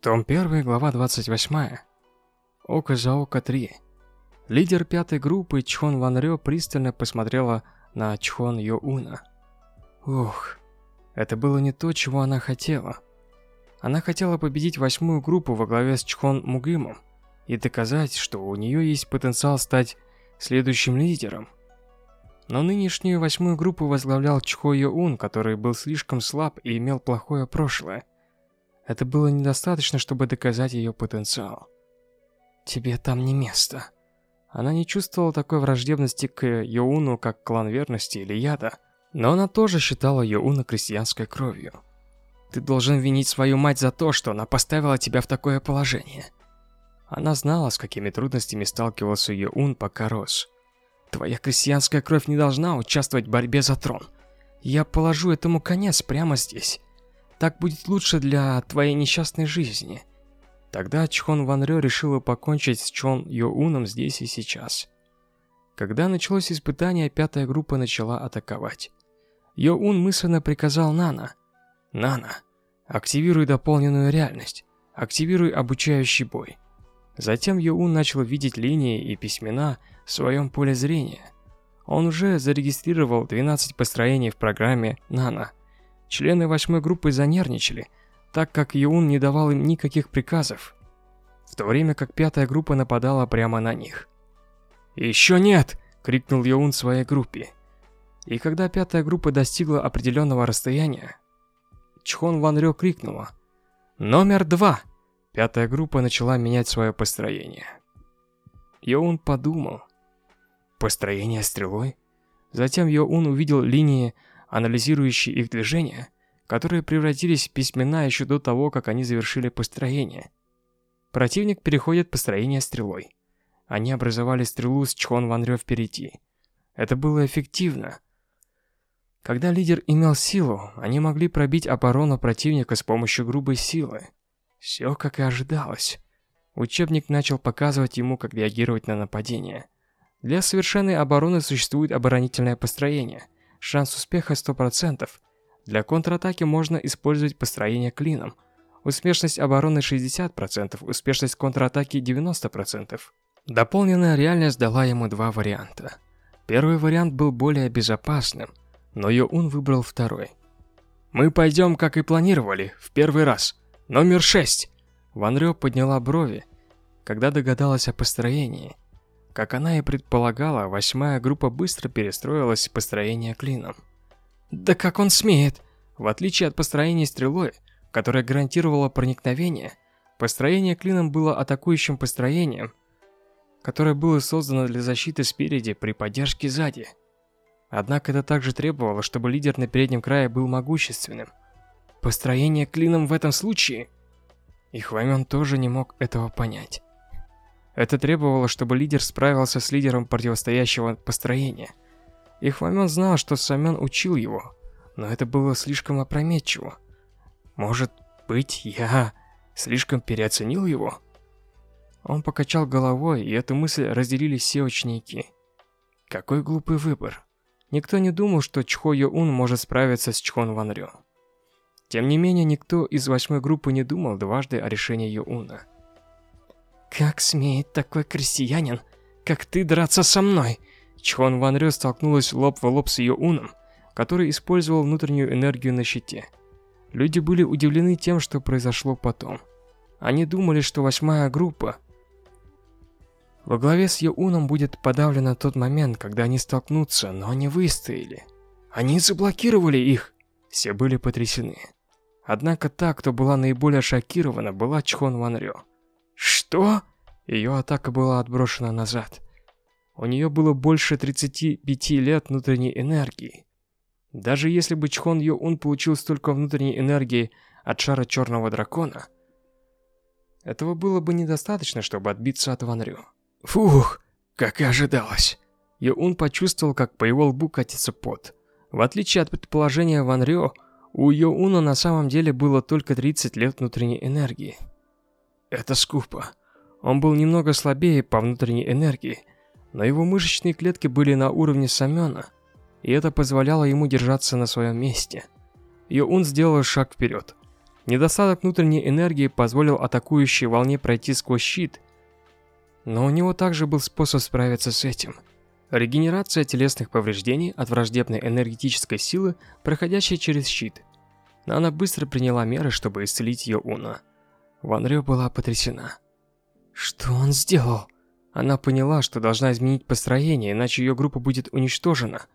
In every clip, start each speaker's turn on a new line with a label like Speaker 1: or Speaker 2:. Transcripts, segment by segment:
Speaker 1: Том 1, глава 28. Око за око 3. Лидер пятой группы Чхон Ван Рё пристально посмотрела на Чхон Йо Уна. Ух, это было не то, чего она хотела. Она хотела победить восьмую группу во главе с Чхон Мугимом и доказать, что у нее есть потенциал стать следующим лидером. Но нынешнюю восьмую группу возглавлял Чхо Йо Ун, который был слишком слаб и имел плохое прошлое. Это было недостаточно, чтобы доказать ее потенциал. Тебе там не место. Она не чувствовала такой враждебности к Йоуну, как клан верности или яда, но она тоже считала Йоуна крестьянской кровью. Ты должен винить свою мать за то, что она поставила тебя в такое положение. Она знала, с какими трудностями сталкивался Йоун, пока рос. Твоя крестьянская кровь не должна участвовать в борьбе за трон. Я положу этому конец прямо здесь. Так будет лучше для твоей несчастной жизни. Тогда Чхон Ван Рё решила покончить с Чон Йо Уном здесь и сейчас. Когда началось испытание, пятая группа начала атаковать. Йо Ун мысленно приказал Нана. «Нана, активируй дополненную реальность. Активируй обучающий бой». Затем Йо Ун начал видеть линии и письмена в своем поле зрения. Он уже зарегистрировал 12 построений в программе Нана – Члены восьмой группы занервничали, так как Юун не давал им никаких приказов, в то время как пятая группа нападала прямо на них. «Еще нет!» — крикнул Юун своей группе. И когда пятая группа достигла определенного расстояния, Чхон Ван Рё крикнула «Номер два!» Пятая группа начала менять свое построение. Йоун подумал. Построение стрелой? Затем Йоун увидел линии анализирующие их движения, которые превратились в письмена еще до того, как они завершили построение. Противник переходит построение стрелой. Они образовали стрелу с Чхон Ван Рё впереди. Это было эффективно. Когда лидер имел силу, они могли пробить оборону противника с помощью грубой силы. Все как и ожидалось. Учебник начал показывать ему, как реагировать на нападение. Для совершенной обороны существует оборонительное построение – Шанс успеха 100%. Для контратаки можно использовать построение клином. Успешность обороны 60%, успешность контратаки 90%. Дополненная реальность дала ему два варианта. Первый вариант был более безопасным, но Йоун выбрал второй. «Мы пойдем, как и планировали, в первый раз. Номер 6!» Ван Рё подняла брови, когда догадалась о построении – как она и предполагала, восьмая группа быстро перестроилась в построение клином. Да как он смеет? В отличие от построения стрелой, которое гарантировало проникновение, построение клином было атакующим построением, которое было создано для защиты спереди при поддержке сзади. Однако это также требовало, чтобы лидер на переднем крае был могущественным. Построение клином в этом случае... И Хвамен тоже не мог этого понять. Это требовало, чтобы лидер справился с лидером противостоящего построения. И Хвамен знал, что Самен учил его, но это было слишком опрометчиво. Может быть, я слишком переоценил его? Он покачал головой, и эту мысль разделили все ученики. Какой глупый выбор. Никто не думал, что Чхо Йо Ун может справиться с Чхон Ван Рё. Тем не менее, никто из восьмой группы не думал дважды о решении Йо Уна. «Как смеет такой крестьянин, как ты, драться со мной?» Чхон Ван Рё столкнулась лоб в лоб с ее уном, который использовал внутреннюю энергию на щите. Люди были удивлены тем, что произошло потом. Они думали, что восьмая группа во главе с Йоуном будет подавлена тот момент, когда они столкнутся, но они выстояли. Они заблокировали их. Все были потрясены. Однако та, кто была наиболее шокирована, была Чхон Ван Рё. Что? Ее атака была отброшена назад. У нее было больше 35 лет внутренней энергии. Даже если бы Чхон Йо Ун получил столько внутренней энергии от шара Черного Дракона, этого было бы недостаточно, чтобы отбиться от Ван Рю. Фух, как и ожидалось. Йо Ун почувствовал, как по его лбу катится пот. В отличие от предположения Ван Рю, у Йо Уна на самом деле было только 30 лет внутренней энергии. Это скупо. Он был немного слабее по внутренней энергии, но его мышечные клетки были на уровне Самёна, и это позволяло ему держаться на своем месте. Йоун сделал шаг вперед. Недостаток внутренней энергии позволил атакующей волне пройти сквозь щит, но у него также был способ справиться с этим. Регенерация телесных повреждений от враждебной энергетической силы, проходящей через щит. Но она быстро приняла меры, чтобы исцелить ее Уна. Ван Рё была потрясена. Что он сделал? Она поняла, что должна изменить построение, иначе ее группа будет уничтожена.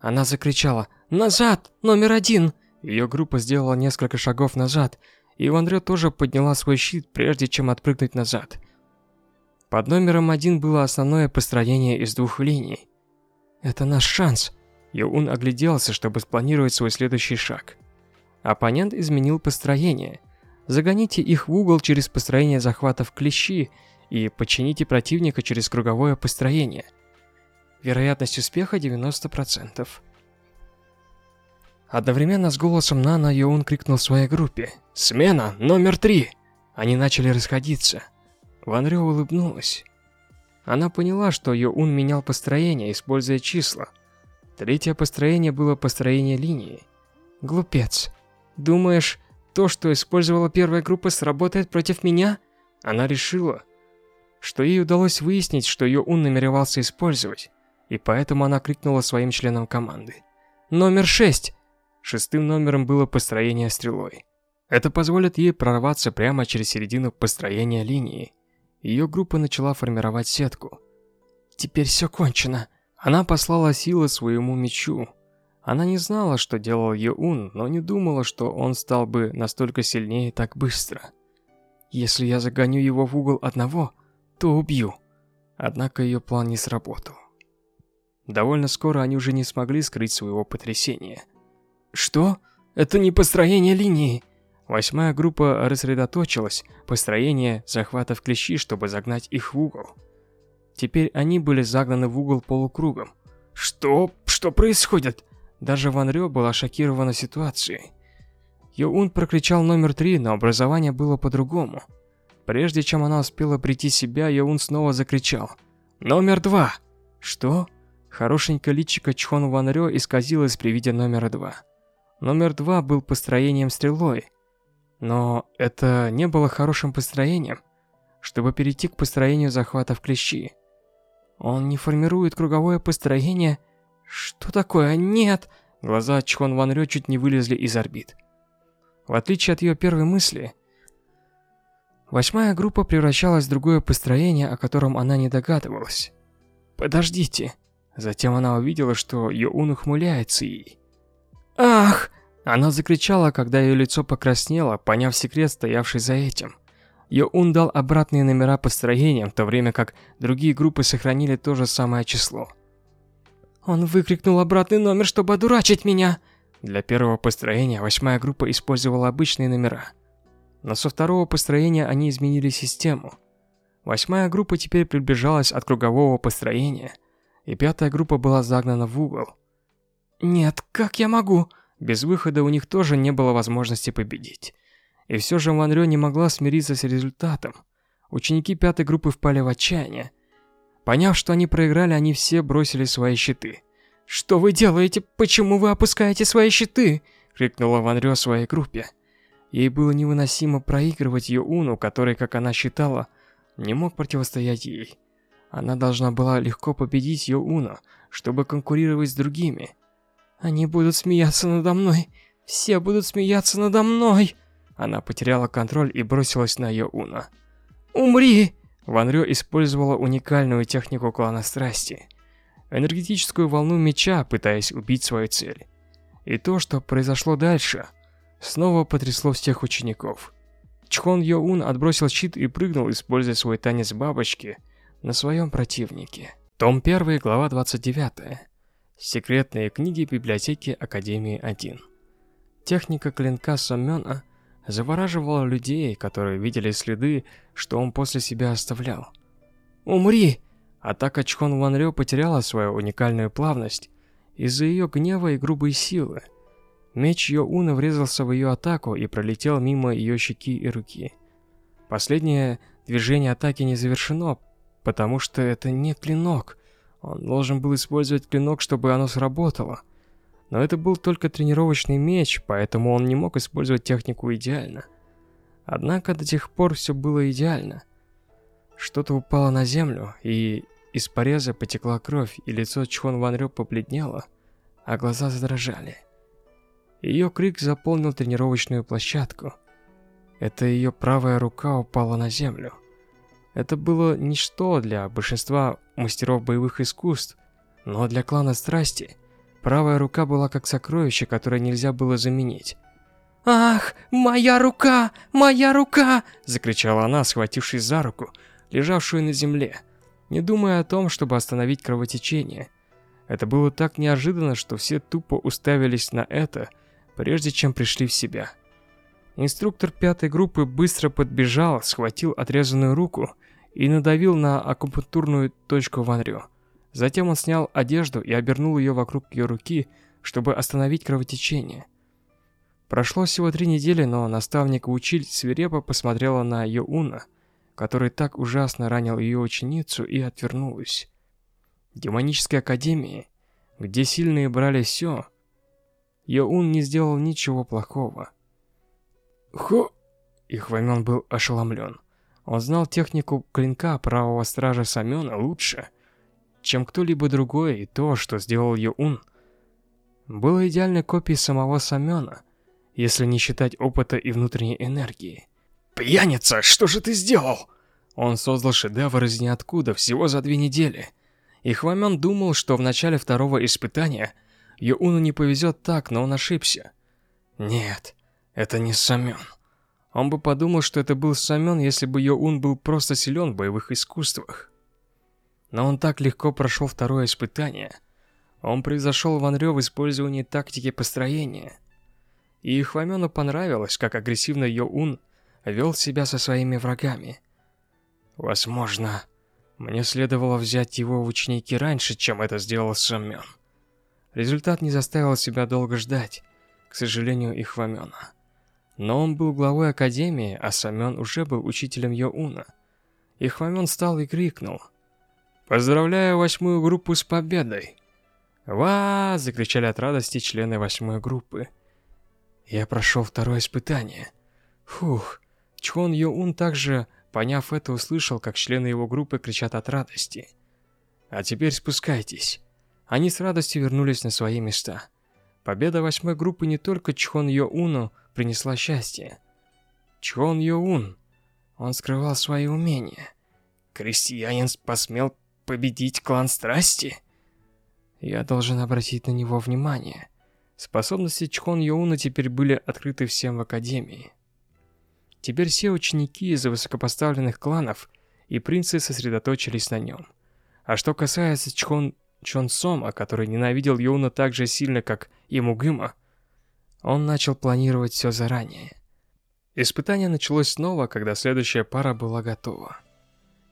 Speaker 1: Она закричала «Назад! Номер один!» Ее группа сделала несколько шагов назад, и Вандрё тоже подняла свой щит, прежде чем отпрыгнуть назад. Под номером один было основное построение из двух линий. «Это наш шанс!» Йоун огляделся, чтобы спланировать свой следующий шаг. Оппонент изменил построение. Загоните их в угол через построение захвата в клещи и подчините противника через круговое построение. Вероятность успеха 90%. Одновременно с голосом Нана Йоун крикнул своей группе «Смена! Номер три!» Они начали расходиться. Ван Рё улыбнулась. Она поняла, что Йоун менял построение, используя числа. Третье построение было построение линии. Глупец. Думаешь, то, что использовала первая группа, сработает против меня? Она решила, что ей удалось выяснить, что Йоун намеревался использовать, и поэтому она крикнула своим членам команды. «Номер шесть!» Шестым номером было построение стрелой. Это позволит ей прорваться прямо через середину построения линии. Ее группа начала формировать сетку. Теперь все кончено. Она послала силы своему мечу. Она не знала, что делал Юун, но не думала, что он стал бы настолько сильнее так быстро. Если я загоню его в угол одного, то убью. Однако ее план не сработал. Довольно скоро они уже не смогли скрыть своего потрясения – что? Это не построение линии. Восьмая группа рассредоточилась, построение захвата в клещи, чтобы загнать их в угол. Теперь они были загнаны в угол полукругом. Что? Что происходит? Даже Ван Рё была шокирована ситуацией. Йоун прокричал номер три, но образование было по-другому. Прежде чем она успела прийти себя, Йоун снова закричал. «Номер два!» «Что?» Хорошенькое личико Чхон Ван Рё исказилось при виде номера два. Номер два был построением стрелой. Но это не было хорошим построением, чтобы перейти к построению захвата в клещи. Он не формирует круговое построение. Что такое? Нет! Глаза Чхон Ван Рё чуть не вылезли из орбит. В отличие от ее первой мысли, восьмая группа превращалась в другое построение, о котором она не догадывалась. Подождите. Затем она увидела, что Йоун ухмыляется ей. «Ах!» Она закричала, когда ее лицо покраснело, поняв секрет, стоявший за этим. Йоун дал обратные номера построениям, в то время как другие группы сохранили то же самое число. Он выкрикнул обратный номер, чтобы одурачить меня. Для первого построения восьмая группа использовала обычные номера. Но со второго построения они изменили систему. Восьмая группа теперь приближалась от кругового построения, и пятая группа была загнана в угол. Нет, как я могу? Без выхода у них тоже не было возможности победить. И все же Ван Рё не могла смириться с результатом. Ученики пятой группы впали в отчаяние. Поняв, что они проиграли, они все бросили свои щиты. «Что вы делаете? Почему вы опускаете свои щиты?» — крикнула Ван Рё своей группе. Ей было невыносимо проигрывать ее Уну, который, как она считала, не мог противостоять ей. Она должна была легко победить ее Уну, чтобы конкурировать с другими. Они будут смеяться надо мной. Все будут смеяться надо мной. Она потеряла контроль и бросилась на Йоуна. Умри! Ван Рё использовала уникальную технику клана страсти. Энергетическую волну меча, пытаясь убить свою цель. И то, что произошло дальше, снова потрясло всех учеников. Чхон Йоун отбросил щит и прыгнул, используя свой танец бабочки на своем противнике. Том 1, глава 29. Секретные книги библиотеки Академии 1. Техника клинка Сомёна завораживала людей, которые видели следы, что он после себя оставлял. «Умри!» Атака Чхон Ван Рё потеряла свою уникальную плавность из-за ее гнева и грубой силы. Меч Йоуна врезался в ее атаку и пролетел мимо ее щеки и руки. Последнее движение атаки не завершено, потому что это не клинок – он должен был использовать клинок, чтобы оно сработало. Но это был только тренировочный меч, поэтому он не мог использовать технику идеально. Однако до тех пор все было идеально. Что-то упало на землю, и из пореза потекла кровь, и лицо Чхон Ван Рё побледнело, а глаза задрожали. Ее крик заполнил тренировочную площадку. Это ее правая рука упала на землю. Это было ничто для большинства мастеров боевых искусств, но для клана Страсти правая рука была как сокровище, которое нельзя было заменить.
Speaker 2: «Ах, моя рука! Моя рука!»
Speaker 1: – закричала она, схватившись за руку, лежавшую на земле, не думая о том, чтобы остановить кровотечение. Это было так неожиданно, что все тупо уставились на это, прежде чем пришли в себя. Инструктор пятой группы быстро подбежал, схватил отрезанную руку и надавил на акупунктурную точку Ван Рю. Затем он снял одежду и обернул ее вокруг ее руки, чтобы остановить кровотечение. Прошло всего три недели, но наставник Училь свирепо посмотрела на Йоуна, который так ужасно ранил ее ученицу и отвернулась. Демонической академии, где сильные брали все, Йоун не сделал ничего плохого. Хо! Ихвамен был ошеломлен. Он знал технику клинка правого стража Самена лучше, чем кто-либо другой, и то, что сделал Юун, было идеальной копией самого Самена, если не считать опыта и внутренней энергии. «Пьяница, что же ты сделал?» Он создал шедевр из ниоткуда всего за две недели. И Хвамен думал, что в начале второго испытания Юуну не повезет так, но он ошибся. Нет, это не Самен. Он бы подумал, что это был Самен, если бы Йоун был просто силен в боевых искусствах. Но он так легко прошел второе испытание. Он превзошел Ван Рё в использовании тактики построения. И Хвамену понравилось, как агрессивно Йоун вел себя со своими врагами. Возможно, мне следовало взять его в ученики раньше, чем это сделал Самен. Результат не заставил себя долго ждать, к сожалению, и Хвамена. Но он был главой Академии, а Самен уже был учителем Йоуна. И Хвамен встал и крикнул. «Поздравляю восьмую группу с победой!» «Ва!» – закричали от радости члены восьмой группы. Я прошел второе испытание. Фух. Чхон Йоун также, поняв это, услышал, как члены его группы кричат от радости. «А теперь спускайтесь». Они с радостью вернулись на свои места. Победа восьмой группы не только Чхон Йоуну принесла счастье. Чхон Йоун. Он скрывал свои умения. Крестьянин посмел победить клан страсти? Я должен обратить на него внимание. Способности Чхон Йоуна теперь были открыты всем в Академии. Теперь все ученики из высокопоставленных кланов и принцы сосредоточились на нем. А что касается Чхон Чон Сома, который ненавидел Йоуна так же сильно, как и Мугыма, он начал планировать все заранее. Испытание началось снова, когда следующая пара была готова.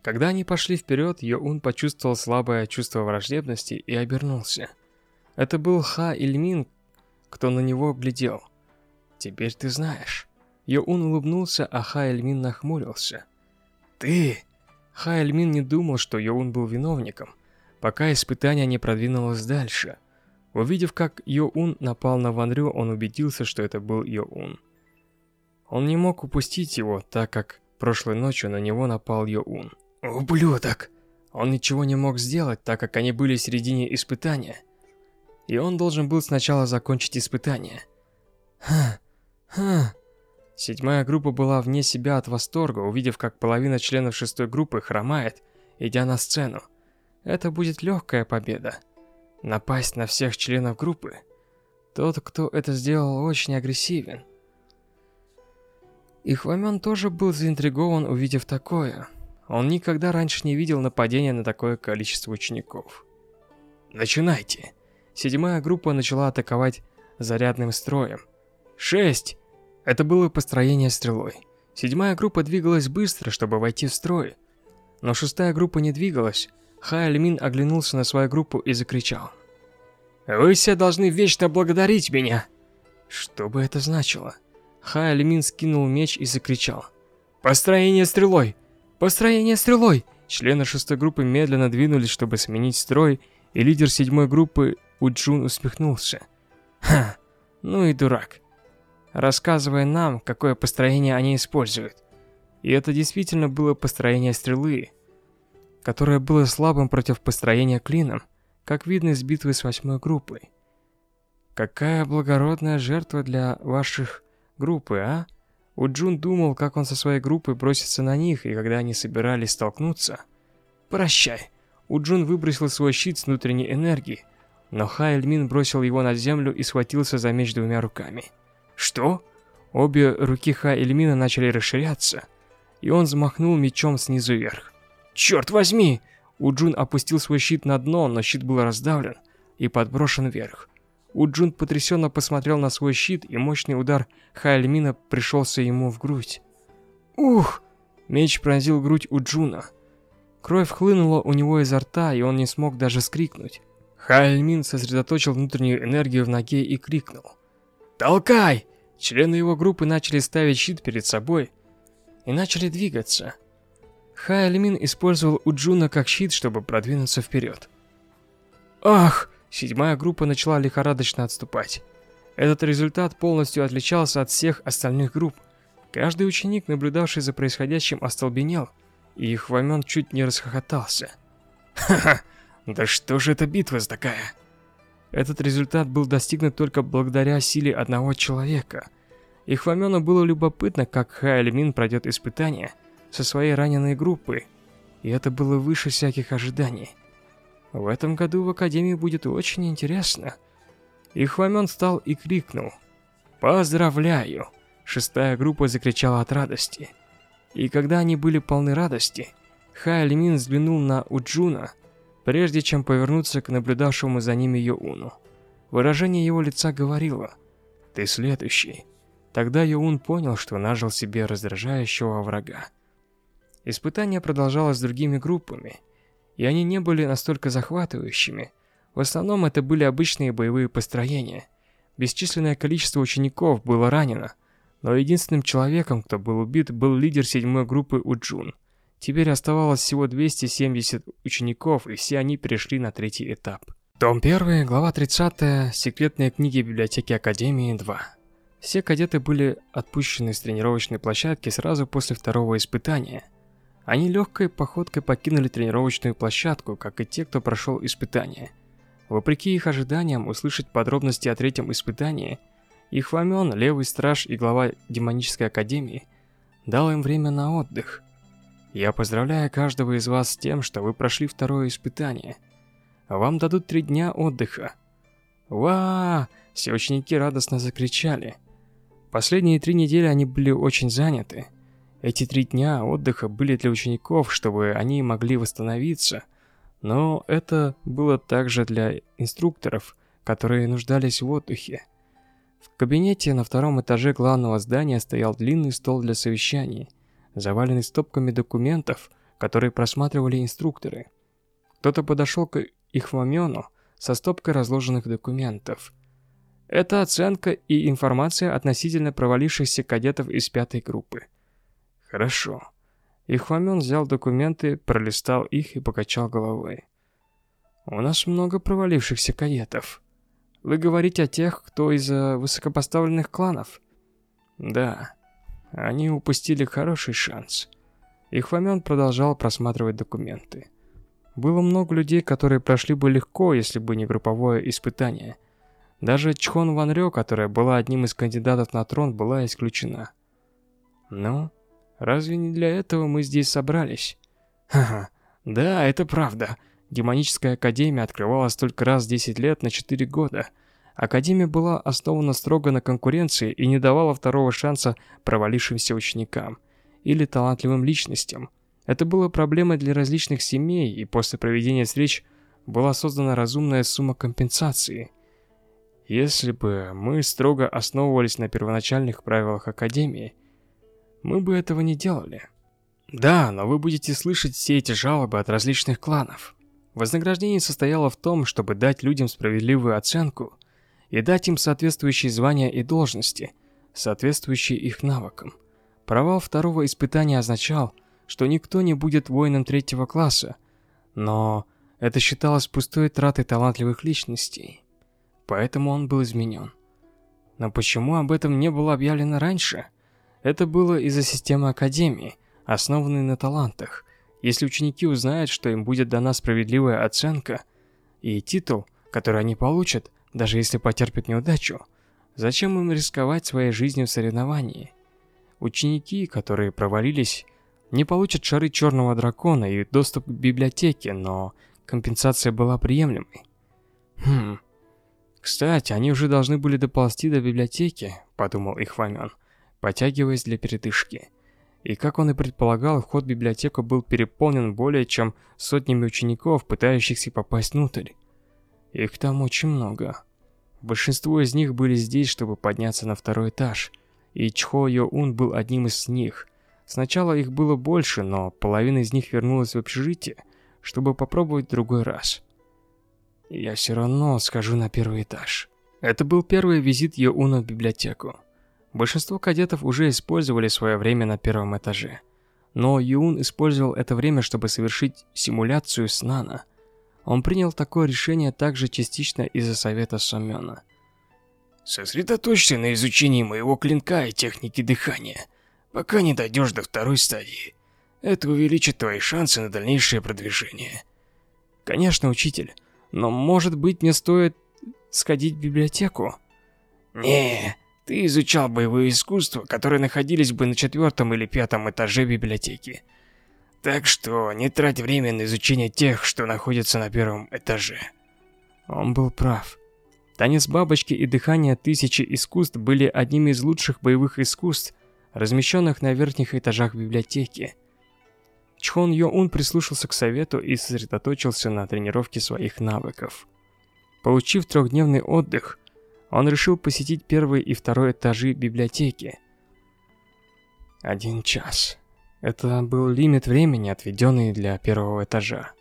Speaker 1: Когда они пошли вперед, Йоун почувствовал слабое чувство враждебности и обернулся. Это был Ха Ильмин, кто на него глядел. «Теперь ты знаешь». Йоун улыбнулся, а Ха Ильмин нахмурился. «Ты...» Ха Ильмин не думал, что Йоун был виновником, пока испытание не продвинулось дальше. Увидев, как Йоун напал на Ван Рю, он убедился, что это был Йоун. Он не мог упустить его, так как прошлой ночью на него напал Йоун. «Ублюдок!» Он ничего не мог сделать, так как они были в середине испытания. И он должен был сначала закончить испытание. Ха, ха. Седьмая группа была вне себя от восторга, увидев, как половина членов шестой группы хромает, идя на сцену. Это будет легкая победа напасть на всех членов группы. Тот, кто это сделал, очень агрессивен. И Хвамен тоже был заинтригован, увидев такое. Он никогда раньше не видел нападения на такое количество учеников. Начинайте. Седьмая группа начала атаковать зарядным строем. Шесть! Это было построение стрелой. Седьмая группа двигалась быстро, чтобы войти в строй. Но шестая группа не двигалась, Хай Мин оглянулся на свою группу и закричал. «Вы все должны вечно благодарить меня!» Что бы это значило? Хай Мин скинул меч и закричал. «Построение стрелой! Построение стрелой!» Члены шестой группы медленно двинулись, чтобы сменить строй, и лидер седьмой группы Уджун усмехнулся. Ха, ну и дурак. Рассказывая нам, какое построение они используют. И это действительно было построение стрелы, которое было слабым против построения клином, как видно из битвы с восьмой группой. Какая благородная жертва для ваших группы, а? Уджун думал, как он со своей группой бросится на них, и когда они собирались столкнуться... Прощай. Уджун выбросил свой щит с внутренней энергией, но Хайльмин бросил его на землю и схватился за меч двумя руками. Что? Обе руки Хайльмина начали расширяться, и он взмахнул мечом снизу вверх. Черт возьми! Уджун опустил свой щит на дно, но щит был раздавлен и подброшен вверх. Уджун потрясенно посмотрел на свой щит, и мощный удар Хайльмина пришелся ему в грудь. Ух! Меч пронзил грудь Уджуна. Кровь хлынула у него изо рта, и он не смог даже скрикнуть. Хайльмин сосредоточил внутреннюю энергию в ноге и крикнул. «Толкай!» Члены его группы начали ставить щит перед собой и начали двигаться. Хайльмин использовал Уджуна как щит, чтобы продвинуться вперед. «Ах!» Седьмая группа начала лихорадочно отступать. Этот результат полностью отличался от всех остальных групп. Каждый ученик, наблюдавший за происходящим, остолбенел, и Хвамен чуть не расхохотался. «Ха-ха! Да что же это битва такая?» Этот результат был достигнут только благодаря силе одного человека. И Хвамену было любопытно, как Хайльмин пройдет испытание со своей раненой группой, и это было выше всяких ожиданий. В этом году в Академии будет очень интересно. И Хвамен встал и крикнул. «Поздравляю!» Шестая группа закричала от радости. И когда они были полны радости, Хай Лимин взглянул на Уджуна, прежде чем повернуться к наблюдавшему за ними Йоуну. Выражение его лица говорило «Ты следующий». Тогда Йоун понял, что нажил себе раздражающего врага. Испытание продолжалось с другими группами – и они не были настолько захватывающими. В основном это были обычные боевые построения. Бесчисленное количество учеников было ранено, но единственным человеком, кто был убит, был лидер седьмой группы Уджун. Теперь оставалось всего 270 учеников, и все они перешли на третий этап. Том 1, глава 30, секретные книги библиотеки Академии 2. Все кадеты были отпущены с тренировочной площадки сразу после второго испытания – они легкой походкой покинули тренировочную площадку, как и те, кто прошел испытание. Вопреки их ожиданиям услышать подробности о третьем испытании, их Вамен, левый страж и глава демонической академии, дал им время на отдых. Я поздравляю каждого из вас с тем, что вы прошли второе испытание. Вам дадут три дня отдыха. Ва! Все ученики радостно закричали. Последние три недели они были очень заняты. Эти три дня отдыха были для учеников, чтобы они могли восстановиться, но это было также для инструкторов, которые нуждались в отдыхе. В кабинете на втором этаже главного здания стоял длинный стол для совещаний, заваленный стопками документов, которые просматривали инструкторы. Кто-то подошел к их мамену со стопкой разложенных документов. Это оценка и информация относительно провалившихся кадетов из пятой группы. Хорошо. Ихвамен взял документы, пролистал их и покачал головой. У нас много провалившихся кадетов. Вы говорите о тех, кто из высокопоставленных кланов? Да. Они упустили хороший шанс. Ихвамен продолжал просматривать документы. Было много людей, которые прошли бы легко, если бы не групповое испытание. Даже Чхон Ван Рё, которая была одним из кандидатов на трон, была исключена. Ну, Разве не для этого мы здесь собрались? Ха-ха. Да, это правда. Демоническая академия открывалась только раз в 10 лет на 4 года. Академия была основана строго на конкуренции и не давала второго шанса провалившимся ученикам или талантливым личностям. Это было проблемой для различных семей, и после проведения встреч была создана разумная сумма компенсации. Если бы мы строго основывались на первоначальных правилах Академии, мы бы этого не делали. Да, но вы будете слышать все эти жалобы от различных кланов. Вознаграждение состояло в том, чтобы дать людям справедливую оценку и дать им соответствующие звания и должности, соответствующие их навыкам. Провал второго испытания означал, что никто не будет воином третьего класса, но это считалось пустой тратой талантливых личностей. поэтому он был изменен. Но почему об этом не было объявлено раньше? Это было из-за системы Академии, основанной на талантах. Если ученики узнают, что им будет дана справедливая оценка и титул, который они получат, даже если потерпят неудачу, зачем им рисковать своей жизнью в соревновании? Ученики, которые провалились, не получат шары Черного Дракона и доступ к библиотеке, но компенсация была приемлемой. Хм. Кстати, они уже должны были доползти до библиотеки, подумал Ихвамен, потягиваясь для передышки. И как он и предполагал, вход в библиотеку был переполнен более чем сотнями учеников, пытающихся попасть внутрь. Их там очень много. Большинство из них были здесь, чтобы подняться на второй этаж, и Чхо Йо был одним из них. Сначала их было больше, но половина из них вернулась в общежитие, чтобы попробовать другой раз. Я все равно схожу на первый этаж. Это был первый визит Йо в библиотеку. Большинство кадетов уже использовали свое время на первом этаже. Но Юун использовал это время, чтобы совершить симуляцию с Нана. Он принял такое решение также частично из-за совета Сомёна.
Speaker 3: «Сосредоточься на изучении моего клинка и техники дыхания, пока не дойдешь до второй стадии. Это увеличит твои шансы на дальнейшее продвижение».
Speaker 1: «Конечно, учитель, но может быть мне стоит сходить в библиотеку?»
Speaker 3: «Не, ты изучал боевые искусства, которые находились бы на четвертом или пятом этаже библиотеки. Так что не трать время на изучение тех, что находятся на первом этаже.
Speaker 1: Он был прав. Танец бабочки и дыхание тысячи искусств были одними из лучших боевых искусств, размещенных на верхних этажах библиотеки. Чхон Йо-Ун прислушался к совету и сосредоточился на тренировке своих навыков. Получив трехдневный отдых, он решил посетить первый и второй этажи библиотеки. Один час. Это был лимит времени, отведенный для первого этажа.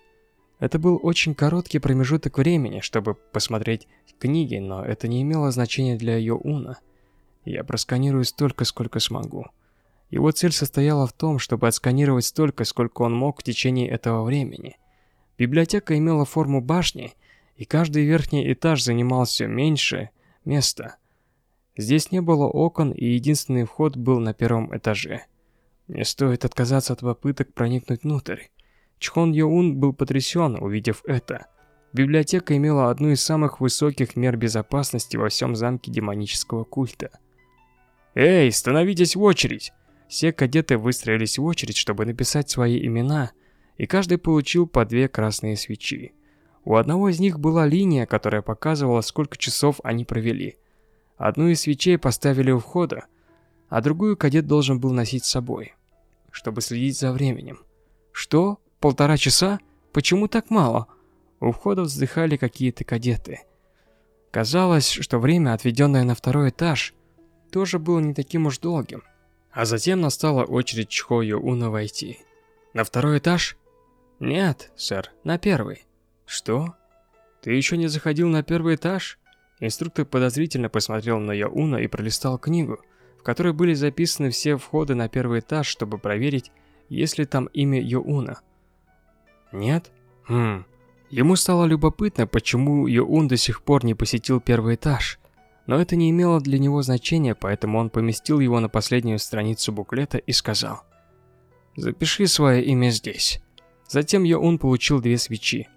Speaker 1: Это был очень короткий промежуток времени, чтобы посмотреть книги, но это не имело значения для Йоуна. Я просканирую столько, сколько смогу. Его цель состояла в том, чтобы отсканировать столько, сколько он мог в течение этого времени. Библиотека имела форму башни, и каждый верхний этаж занимал все меньше места. Здесь не было окон, и единственный вход был на первом этаже. Не стоит отказаться от попыток проникнуть внутрь. Чхон Йоун был потрясен, увидев это. Библиотека имела одну из самых высоких мер безопасности во всем замке демонического культа. «Эй, становитесь в очередь!» Все кадеты выстроились в очередь, чтобы написать свои имена, и каждый получил по две красные свечи. У одного из них была линия, которая показывала, сколько часов они провели. Одну из свечей поставили у входа, а другую кадет должен был носить с собой, чтобы следить за временем. Что? Полтора часа? Почему так мало? У входа вздыхали какие-то кадеты. Казалось, что время, отведенное на второй этаж, тоже было не таким уж долгим. А затем настала очередь Чхо Уна войти. На второй этаж? Нет, сэр, на первый. «Что? Ты еще не заходил на первый этаж?» Инструктор подозрительно посмотрел на Яуна и пролистал книгу, в которой были записаны все входы на первый этаж, чтобы проверить, есть ли там имя Йоуна. Нет? Хм. Ему стало любопытно, почему Йоун до сих пор не посетил первый этаж. Но это не имело для него значения, поэтому он поместил его на последнюю страницу буклета и сказал. «Запиши свое имя здесь». Затем Йоун получил две свечи.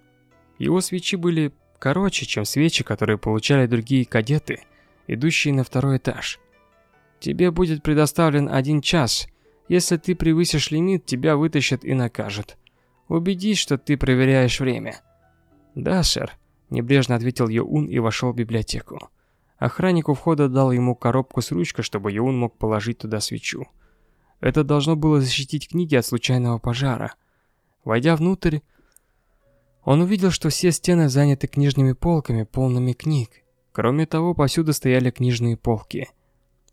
Speaker 1: Его свечи были короче, чем свечи, которые получали другие кадеты, идущие на второй этаж. Тебе будет предоставлен один час. Если ты превысишь лимит, тебя вытащат и накажут. Убедись, что ты проверяешь время. Да, сэр, небрежно ответил Юун и вошел в библиотеку. Охранник у входа дал ему коробку с ручкой, чтобы Юун мог положить туда свечу. Это должно было защитить книги от случайного пожара. Войдя внутрь, он увидел, что все стены заняты книжными полками, полными книг. Кроме того, повсюду стояли книжные полки.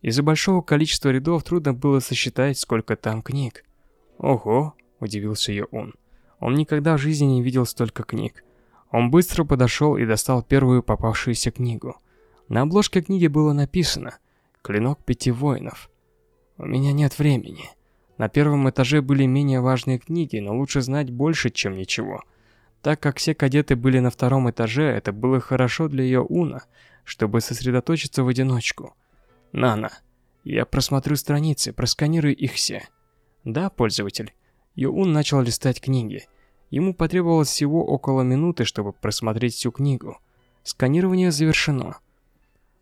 Speaker 1: Из-за большого количества рядов трудно было сосчитать, сколько там книг. «Ого!» – удивился Йоун. Он никогда в жизни не видел столько книг. Он быстро подошел и достал первую попавшуюся книгу. На обложке книги было написано «Клинок пяти воинов». «У меня нет времени». На первом этаже были менее важные книги, но лучше знать больше, чем ничего – Так как все кадеты были на втором этаже, это было хорошо для ее Уна, чтобы сосредоточиться в одиночку. Нана, я просмотрю страницы, просканирую их все. Да, пользователь. Юун начал листать книги. Ему потребовалось всего около минуты, чтобы просмотреть всю книгу. Сканирование завершено.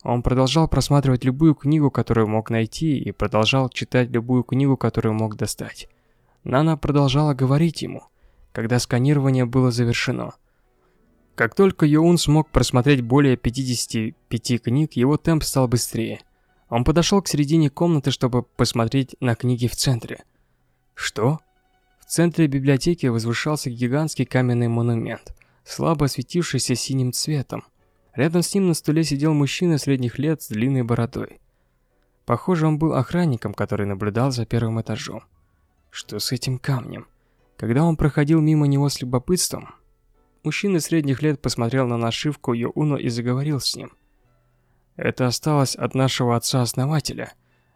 Speaker 1: Он продолжал просматривать любую книгу, которую мог найти, и продолжал читать любую книгу, которую мог достать. Нана продолжала говорить ему когда сканирование было завершено. Как только Йоун смог просмотреть более 55 книг, его темп стал быстрее. Он подошел к середине комнаты, чтобы посмотреть на книги в центре. Что? В центре библиотеки возвышался гигантский каменный монумент, слабо осветившийся синим цветом. Рядом с ним на стуле сидел мужчина средних лет с длинной бородой. Похоже, он был охранником, который наблюдал за первым этажом. Что с этим камнем? Когда он проходил мимо него с любопытством, мужчина средних лет посмотрел на нашивку Йоуно и заговорил с ним. «Это осталось от нашего отца-основателя,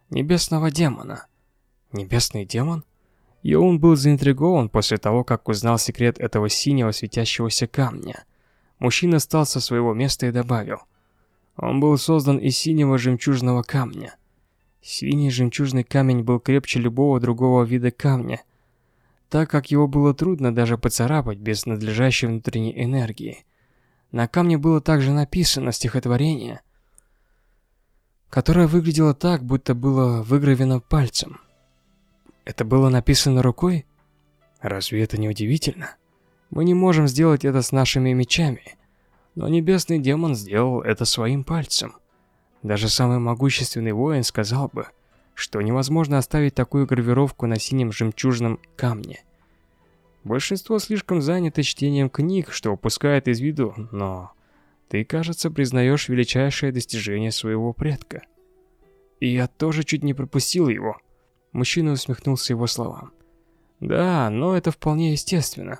Speaker 1: небесного демона». «Небесный демон?» Йоун был заинтригован после того, как узнал секрет этого синего светящегося камня. Мужчина встал со своего места и добавил. Он был создан из синего жемчужного камня. Синий жемчужный камень был крепче любого другого вида камня – так как его было трудно даже поцарапать без надлежащей внутренней энергии. На камне было также написано стихотворение, которое выглядело так, будто было выгравено пальцем. Это было написано рукой? Разве это не удивительно? Мы не можем сделать это с нашими мечами, но небесный демон сделал это своим пальцем. Даже самый могущественный воин сказал бы, что невозможно оставить такую гравировку на синем жемчужном камне. Большинство слишком занято чтением книг, что упускает из виду, но ты, кажется, признаешь величайшее достижение своего предка. И я тоже чуть не пропустил его. Мужчина усмехнулся его словам. Да, но это вполне естественно.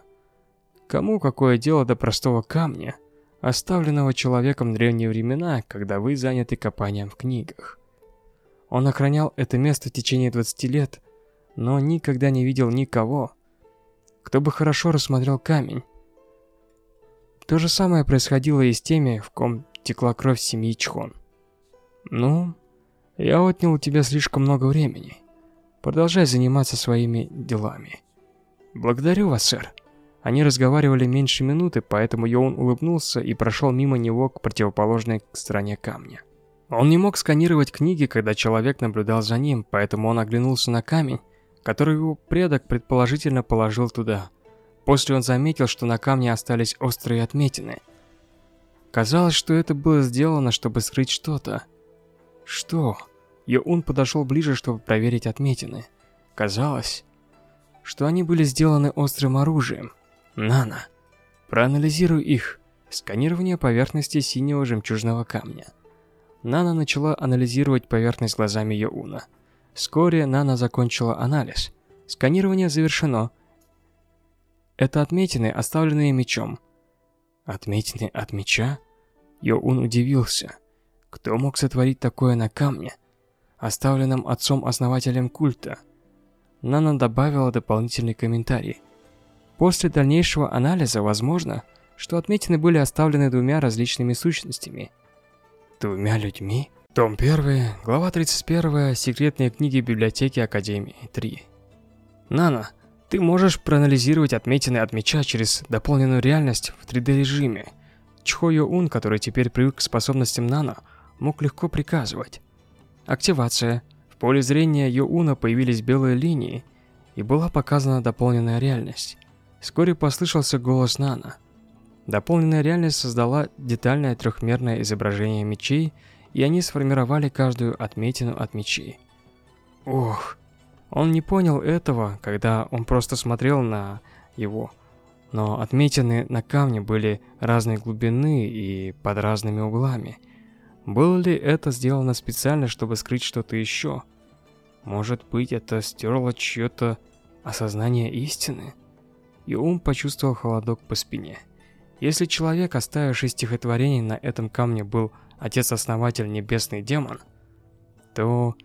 Speaker 1: Кому какое дело до простого камня, оставленного человеком в древние времена, когда вы заняты копанием в книгах? Он охранял это место в течение 20 лет, но никогда не видел никого, кто бы хорошо рассмотрел камень. То же самое происходило и с теми, в ком текла кровь семьи Чхон. Ну, я отнял у тебя слишком много времени. Продолжай заниматься своими делами. Благодарю вас, сэр. Они разговаривали меньше минуты, поэтому Йоун улыбнулся и прошел мимо него к противоположной стороне камня. Он не мог сканировать книги, когда человек наблюдал за ним, поэтому он оглянулся на камень, который его предок предположительно положил туда. После он заметил, что на камне остались острые отметины. Казалось, что это было сделано, чтобы скрыть что-то. Что? Йоун подошел ближе, чтобы проверить отметины. Казалось, что они были сделаны острым оружием. Нана. Проанализируй их. Сканирование поверхности синего жемчужного камня. Нана начала анализировать поверхность глазами Йоуна. Вскоре Нана закончила анализ. Сканирование завершено. Это отметины, оставленные мечом. Отметины от меча? Йоун удивился. Кто мог сотворить такое на камне, оставленном отцом-основателем культа? Нана добавила дополнительный комментарий. После дальнейшего анализа возможно, что отметины были оставлены двумя различными сущностями – Двумя людьми? Том 1, глава 31, секретные книги библиотеки Академии 3. Нана, ты можешь проанализировать отметины от меча через дополненную реальность в 3D-режиме. Чхо Йо Ун, который теперь привык к способностям Нана, мог легко приказывать. Активация. В поле зрения Йо Уна появились белые линии, и была показана дополненная реальность. Вскоре послышался голос Нана. Дополненная реальность создала детальное трехмерное изображение мечей, и они сформировали каждую отметину от мечей. Ох, он не понял этого, когда он просто смотрел на его. Но отметины на камне были разной глубины и под разными углами. Было ли это сделано специально, чтобы скрыть что-то еще? Может быть, это стерло чье-то осознание истины? И ум почувствовал холодок по спине. Если человек, оставивший стихотворение на этом камне, был отец-основатель небесный демон, то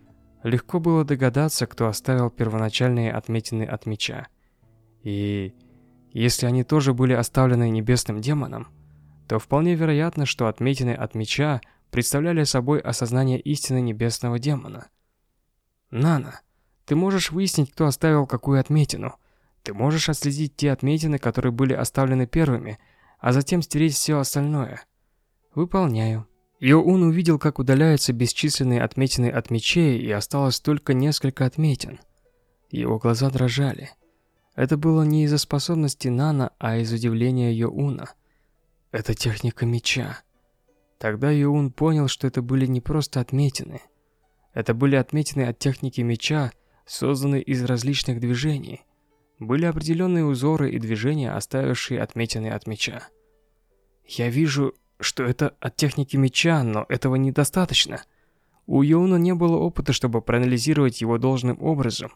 Speaker 1: легко было догадаться, кто оставил первоначальные отметины от меча. И Если они тоже были оставлены небесным демоном, то вполне вероятно, что отметины от меча представляли собой осознание истины небесного демона. Нана, ты можешь выяснить, кто оставил какую отметину. Ты можешь отследить те отметины, которые были оставлены первыми, а затем стереть все остальное. Выполняю. Йоун увидел, как удаляются бесчисленные отметины от мечей, и осталось только несколько отметин. Его глаза дрожали. Это было не из-за способности Нана, а из удивления Йоуна. Это техника меча. Тогда Йоун понял, что это были не просто отметины. Это были отметины от техники меча, созданные из различных движений. Были определенные узоры и движения, оставившие отметины от меча. Я вижу, что это от техники меча, но этого недостаточно. У Йоуна не было опыта, чтобы проанализировать его должным образом,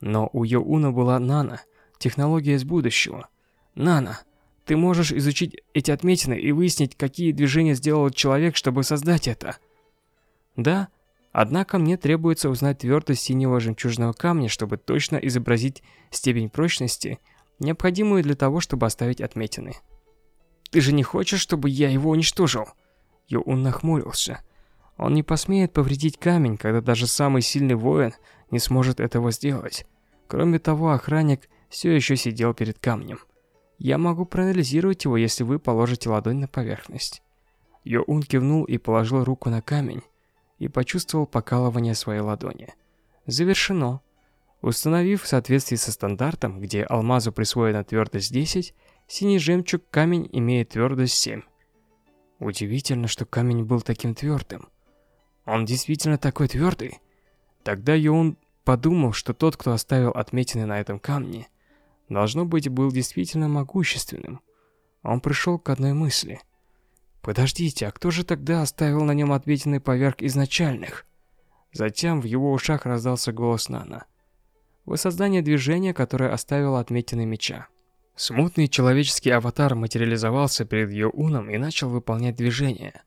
Speaker 1: но у Йоуна была нано, технология из будущего. Нано, ты можешь изучить эти отметины и выяснить, какие движения сделал человек, чтобы создать это. Да, однако мне требуется узнать твердость синего жемчужного камня, чтобы точно изобразить степень прочности, необходимую для того, чтобы оставить отметины. Ты же не хочешь, чтобы я его уничтожил? Йоун нахмурился. Он не посмеет повредить камень, когда даже самый сильный воин не сможет этого сделать. Кроме того, охранник все еще сидел перед камнем. Я могу проанализировать его, если вы положите ладонь на поверхность. Йоун кивнул и положил руку на камень, и почувствовал покалывание своей ладони. Завершено. Установив в соответствии со стандартом, где алмазу присвоена твердость 10, синий жемчуг камень имеет твердость 7. Удивительно, что камень был таким твердым. Он действительно такой твердый? Тогда Йоун подумал, что тот, кто оставил отметины на этом камне, должно быть, был действительно могущественным. Он пришел к одной мысли. Подождите, а кто же тогда оставил на нем отметины поверх изначальных? Затем в его ушах раздался голос Нана. Воссоздание движения, которое оставило отметины меча. Смутный человеческий аватар материализовался перед Йоуном и начал выполнять движения.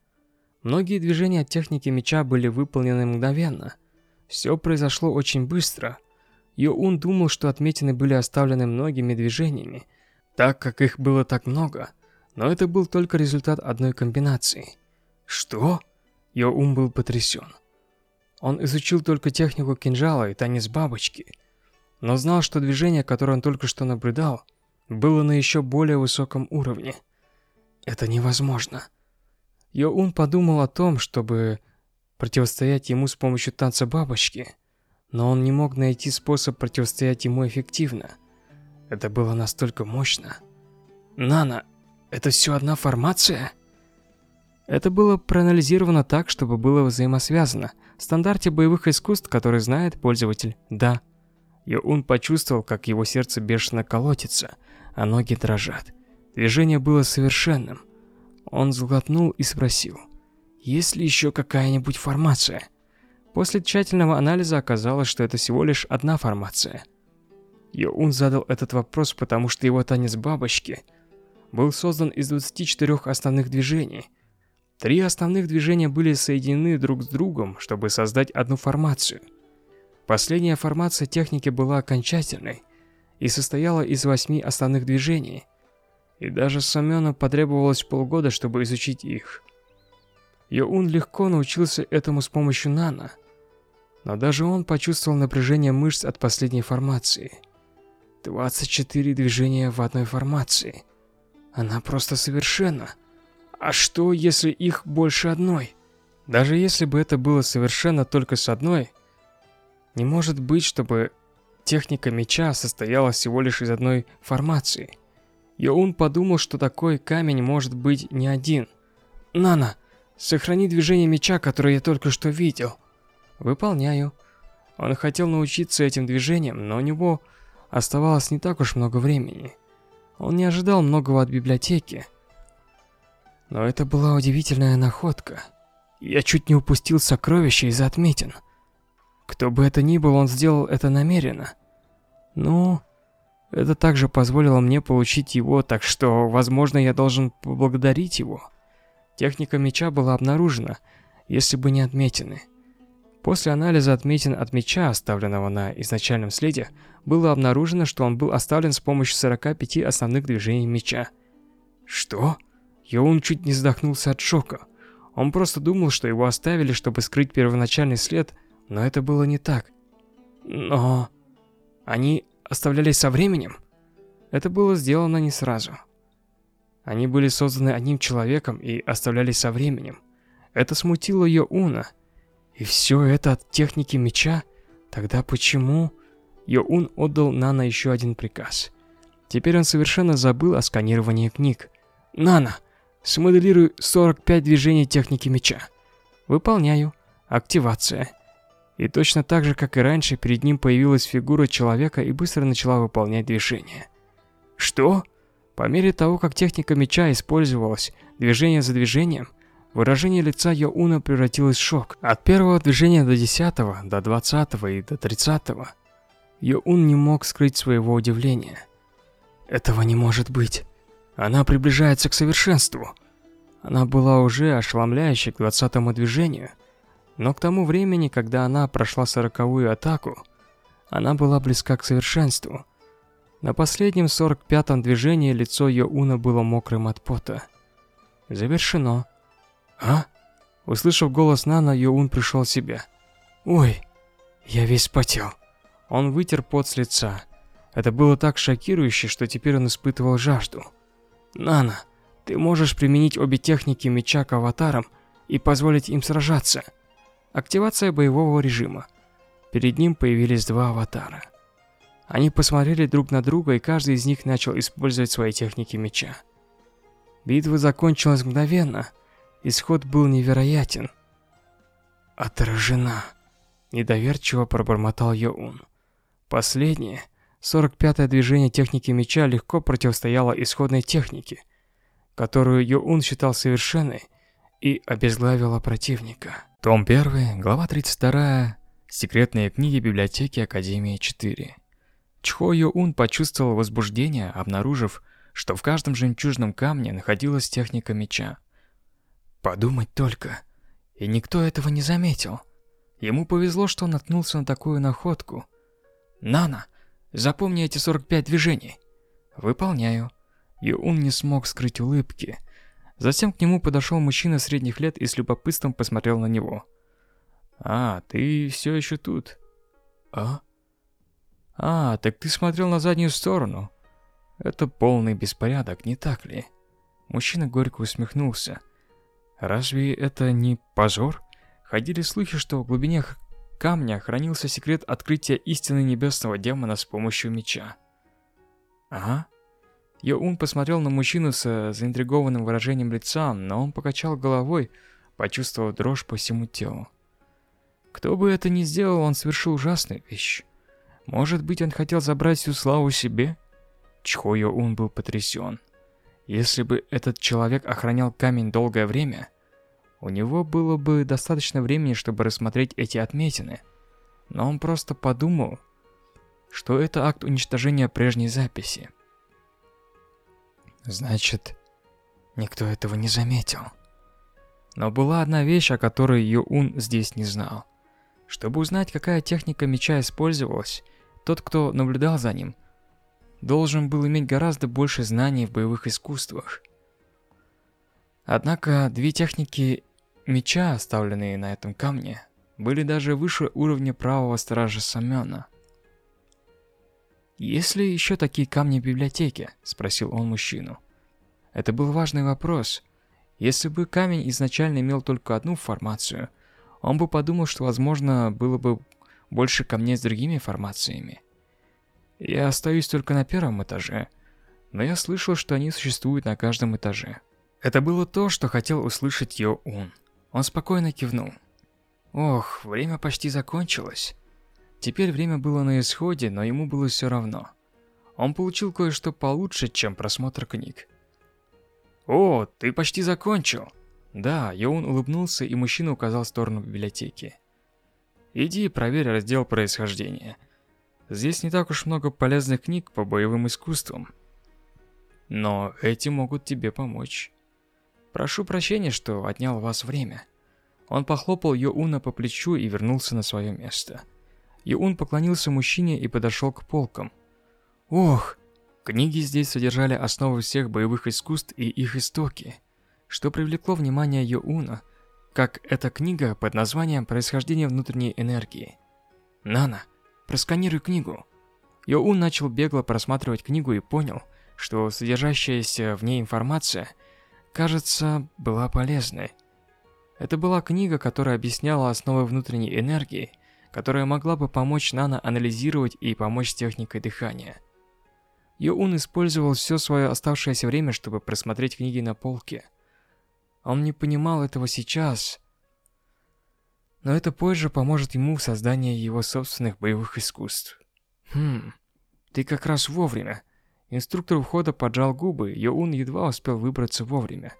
Speaker 1: Многие движения техники меча были выполнены мгновенно. Все произошло очень быстро – Йоун думал, что отметины были оставлены многими движениями, так как их было так много, но это был только результат одной комбинации. Что? Йоун был потрясен. Он изучил только технику кинжала и танец бабочки, но знал, что движение, которое он только что наблюдал, было на еще более высоком уровне. Это невозможно. Йоун подумал о том, чтобы противостоять ему с помощью танца бабочки, но он не мог найти способ противостоять ему эффективно. Это было настолько мощно. Нана, это все одна формация? Это было проанализировано так, чтобы было взаимосвязано. В стандарте боевых искусств, который знает пользователь, да. Йоун почувствовал, как его сердце бешено колотится, а ноги дрожат. Движение было совершенным. Он сглотнул и спросил, есть ли еще какая-нибудь формация? После тщательного анализа оказалось, что это всего лишь одна формация. Йоун задал этот вопрос, потому что его танец бабочки был создан из 24 основных движений. Три основных движения были соединены друг с другом, чтобы создать одну формацию. Последняя формация техники была окончательной и состояла из восьми основных движений. И даже Самёну потребовалось полгода, чтобы изучить их. Йоун легко научился этому с помощью нано. Но даже он почувствовал напряжение мышц от последней формации. 24 движения в одной формации. Она просто совершенна. А что, если их больше одной? Даже если бы это было совершенно только с одной, не может быть, чтобы техника меча состояла всего лишь из одной формации. Йоун подумал, что такой камень может быть не один. «Нана, сохрани движение меча, которое я только что видел». Выполняю. Он хотел научиться этим движениям, но у него оставалось не так уж много времени. Он не ожидал многого от библиотеки. Но это была удивительная находка. Я чуть не упустил сокровища из-за отметин. Кто бы это ни был, он сделал это намеренно. Ну, это также позволило мне получить его, так что, возможно, я должен поблагодарить его. Техника меча была обнаружена, если бы не отметины. После анализа отметин от меча, оставленного на изначальном следе, было обнаружено, что он был оставлен с помощью 45 основных движений меча. Что? Йоун чуть не задохнулся от шока. Он просто думал, что его оставили, чтобы скрыть первоначальный след, но это было не так. Но... Они оставлялись со временем? Это было сделано не сразу. Они были созданы одним человеком и оставлялись со временем. Это смутило Йоуна. И все это от техники меча? Тогда почему... Йоун отдал Нана еще один приказ. Теперь он совершенно забыл о сканировании книг. «Нана, смоделируй 45 движений техники меча». «Выполняю. Активация». И точно так же, как и раньше, перед ним появилась фигура человека и быстро начала выполнять движение. «Что?» По мере того, как техника меча использовалась движение за движением, выражение лица Йоуна превратилось в шок. От первого движения до десятого, до двадцатого и до тридцатого. Йоун не мог скрыть своего удивления. Этого не может быть. Она приближается к совершенству. Она была уже ошеломляющей к двадцатому движению. Но к тому времени, когда она прошла сороковую атаку, она была близка к совершенству. На последнем 45-м движении лицо Йоуна было мокрым от пота. Завершено. А? Услышав голос Нана, Йоун пришел в себя. Ой, я весь потел. Он вытер пот с лица. Это было так шокирующе, что теперь он испытывал жажду. Нана, ты можешь применить обе техники меча к аватарам и позволить им сражаться. Активация боевого режима. Перед ним появились два аватара. Они посмотрели друг на друга, и каждый из них начал использовать свои техники меча. Битва закончилась мгновенно. Исход был невероятен. «Отражена», — недоверчиво пробормотал Йоун. Последнее, 45-е движение техники меча легко противостояло исходной технике, которую Йоун считал совершенной, и обезглавила противника. Том 1, глава 32, секретные книги библиотеки Академии 4. Чхо Юун почувствовал возбуждение, обнаружив, что в каждом жемчужном камне находилась техника меча. Подумать только. И никто этого не заметил. Ему повезло, что он наткнулся на такую находку. «Нана, запомни эти 45 движений». «Выполняю». Юун не смог скрыть улыбки. Затем к нему подошел мужчина средних лет и с любопытством посмотрел на него. «А, ты все еще тут?» «А?» А, так ты смотрел на заднюю сторону. Это полный беспорядок, не так ли? Мужчина горько усмехнулся. Разве это не позор? Ходили слухи, что в глубине камня хранился секрет открытия истины небесного демона с помощью меча. Ага. Йоун посмотрел на мужчину с заинтригованным выражением лица, но он покачал головой, почувствовав дрожь по всему телу. Кто бы это ни сделал, он совершил ужасную вещь. Может быть, он хотел забрать всю славу себе? Чхойо Ун был потрясен. Если бы этот человек охранял камень долгое время, у него было бы достаточно времени, чтобы рассмотреть эти отметины. Но он просто подумал, что это акт уничтожения прежней записи. Значит, никто этого не заметил. Но была одна вещь, о которой Юун здесь не знал. Чтобы узнать, какая техника меча использовалась, тот, кто наблюдал за ним, должен был иметь гораздо больше знаний в боевых искусствах. Однако две техники меча, оставленные на этом камне, были даже выше уровня правого стража Самёна. «Есть ли еще такие камни в библиотеке?» – спросил он мужчину. Это был важный вопрос. Если бы камень изначально имел только одну формацию, он бы подумал, что, возможно, было бы больше камней с другими формациями. Я остаюсь только на первом этаже, но я слышал, что они существуют на каждом этаже. Это было то, что хотел услышать Йо Ун. Он спокойно кивнул. Ох, время почти закончилось. Теперь время было на исходе, но ему было все равно. Он получил кое-что получше, чем просмотр книг. «О, ты почти закончил!» Да, Йоун улыбнулся, и мужчина указал в сторону библиотеки. Иди проверь раздел происхождения. Здесь не так уж много полезных книг по боевым искусствам. Но эти могут тебе помочь. Прошу прощения, что отнял вас время. Он похлопал Йоуна по плечу и вернулся на свое место. Йоун поклонился мужчине и подошел к полкам. Ох, книги здесь содержали основы всех боевых искусств и их истоки, что привлекло внимание Йоуна, как эта книга под названием «Происхождение внутренней энергии». «Нана, просканируй книгу». Йоун начал бегло просматривать книгу и понял, что содержащаяся в ней информация, кажется, была полезной. Это была книга, которая объясняла основы внутренней энергии, которая могла бы помочь Нана анализировать и помочь с техникой дыхания. Йоун использовал все свое оставшееся время, чтобы просмотреть книги на полке. Он не понимал этого сейчас, но это позже поможет ему в создании его собственных боевых искусств. Хм, ты как раз вовремя. Инструктор входа поджал губы, Йоун едва успел выбраться вовремя.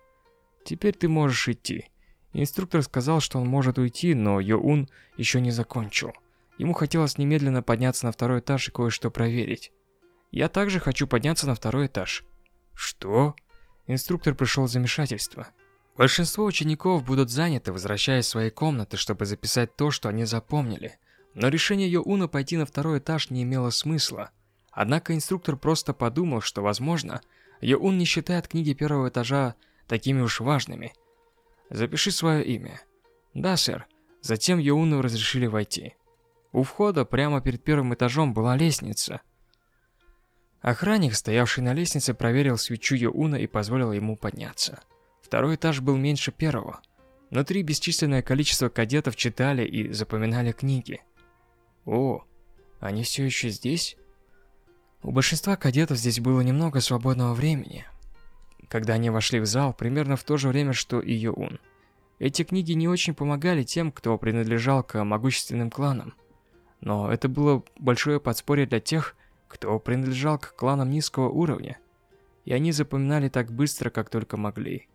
Speaker 1: Теперь ты можешь идти. Инструктор сказал, что он может уйти, но Йоун еще не закончил. Ему хотелось немедленно подняться на второй этаж и кое-что проверить. Я также хочу подняться на второй этаж. Что? Инструктор пришел в замешательство. Большинство учеников будут заняты, возвращаясь в свои комнаты, чтобы записать то, что они запомнили. Но решение Йоуна пойти на второй этаж не имело смысла. Однако инструктор просто подумал, что, возможно, Йоун не считает книги первого этажа такими уж важными. Запиши свое имя. Да, сэр. Затем Йоуну разрешили войти. У входа прямо перед первым этажом была лестница. Охранник, стоявший на лестнице, проверил свечу Йоуна и позволил ему подняться. Второй этаж был меньше первого. Внутри бесчисленное количество кадетов читали и запоминали книги. О, они все еще здесь? У большинства кадетов здесь было немного свободного времени. Когда они вошли в зал, примерно в то же время, что и Йоун. Эти книги не очень помогали тем, кто принадлежал к могущественным кланам. Но это было большое подспорье для тех, кто принадлежал к кланам низкого уровня. И они запоминали так быстро, как только могли.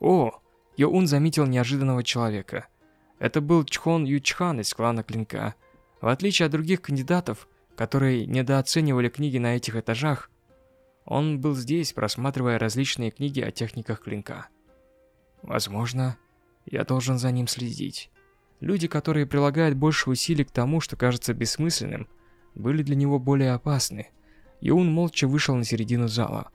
Speaker 1: О, Йоун заметил неожиданного человека. Это был Чхон Ючхан из клана Клинка. В отличие от других кандидатов, которые недооценивали книги на этих этажах, он был здесь, просматривая различные книги о техниках клинка. Возможно, я должен за ним следить. Люди, которые прилагают больше усилий к тому, что кажется бессмысленным, были для него более опасны. Он молча вышел на середину зала.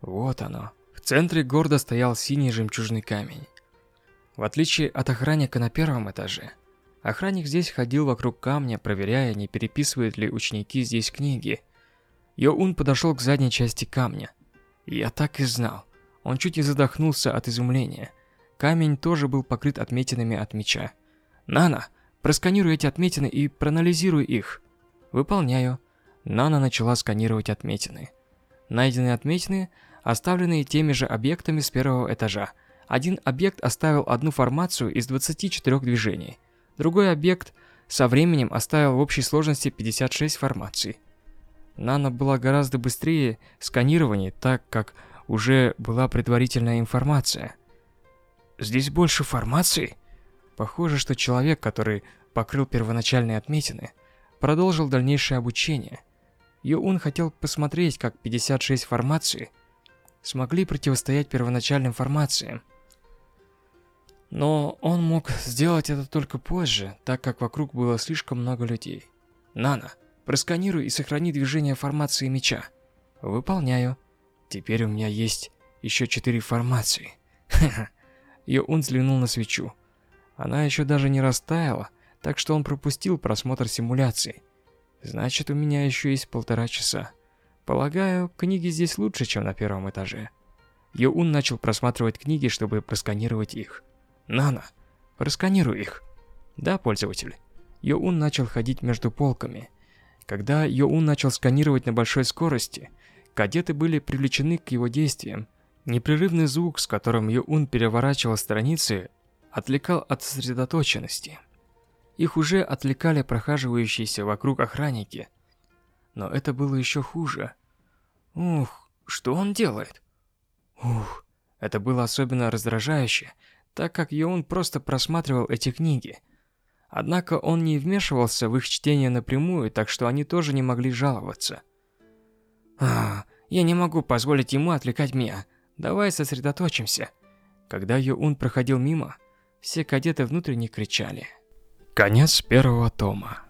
Speaker 1: Вот оно. В центре города стоял синий жемчужный камень. В отличие от охранника на первом этаже, охранник здесь ходил вокруг камня, проверяя, не переписывают ли ученики здесь книги. Йоун подошел к задней части камня. Я так и знал. Он чуть не задохнулся от изумления. Камень тоже был покрыт отметинами от меча. «Нана, просканируй эти отметины и проанализируй их». «Выполняю». Нана начала сканировать отметины. Найденные отметины, оставленные теми же объектами с первого этажа. Один объект оставил одну формацию из 24 движений. Другой объект со временем оставил в общей сложности 56 формаций. Нана была гораздо быстрее сканирования, так как уже была предварительная информация. Здесь больше формаций? Похоже, что человек, который покрыл первоначальные отметины, продолжил дальнейшее обучение. Юун хотел посмотреть, как 56 формаций смогли противостоять первоначальным формациям. Но он мог сделать это только позже, так как вокруг было слишком много людей. Нана, просканируй и сохрани движение формации меча. Выполняю. Теперь у меня есть еще четыре формации. Ха-ха. Йоун взглянул на свечу. Она еще даже не растаяла, так что он пропустил просмотр симуляции. Значит, у меня еще есть полтора часа. Полагаю, книги здесь лучше, чем на первом этаже. Йоун начал просматривать книги, чтобы просканировать их. Нана, просканируй их. Да, пользователь. Йоун начал ходить между полками. Когда Йоун начал сканировать на большой скорости, кадеты были привлечены к его действиям. Непрерывный звук, с которым Юун переворачивал страницы, отвлекал от сосредоточенности. Их уже отвлекали прохаживающиеся вокруг охранники. Но это было еще хуже. Ух, что он делает? Ух, это было особенно раздражающе, так как Йоун просто просматривал эти книги. Однако он не вмешивался в их чтение напрямую, так что они тоже не могли жаловаться. «А, я не могу позволить ему отвлекать меня. Давай сосредоточимся. Когда Юун проходил мимо, Все кадеты внутренне кричали. Конец первого тома.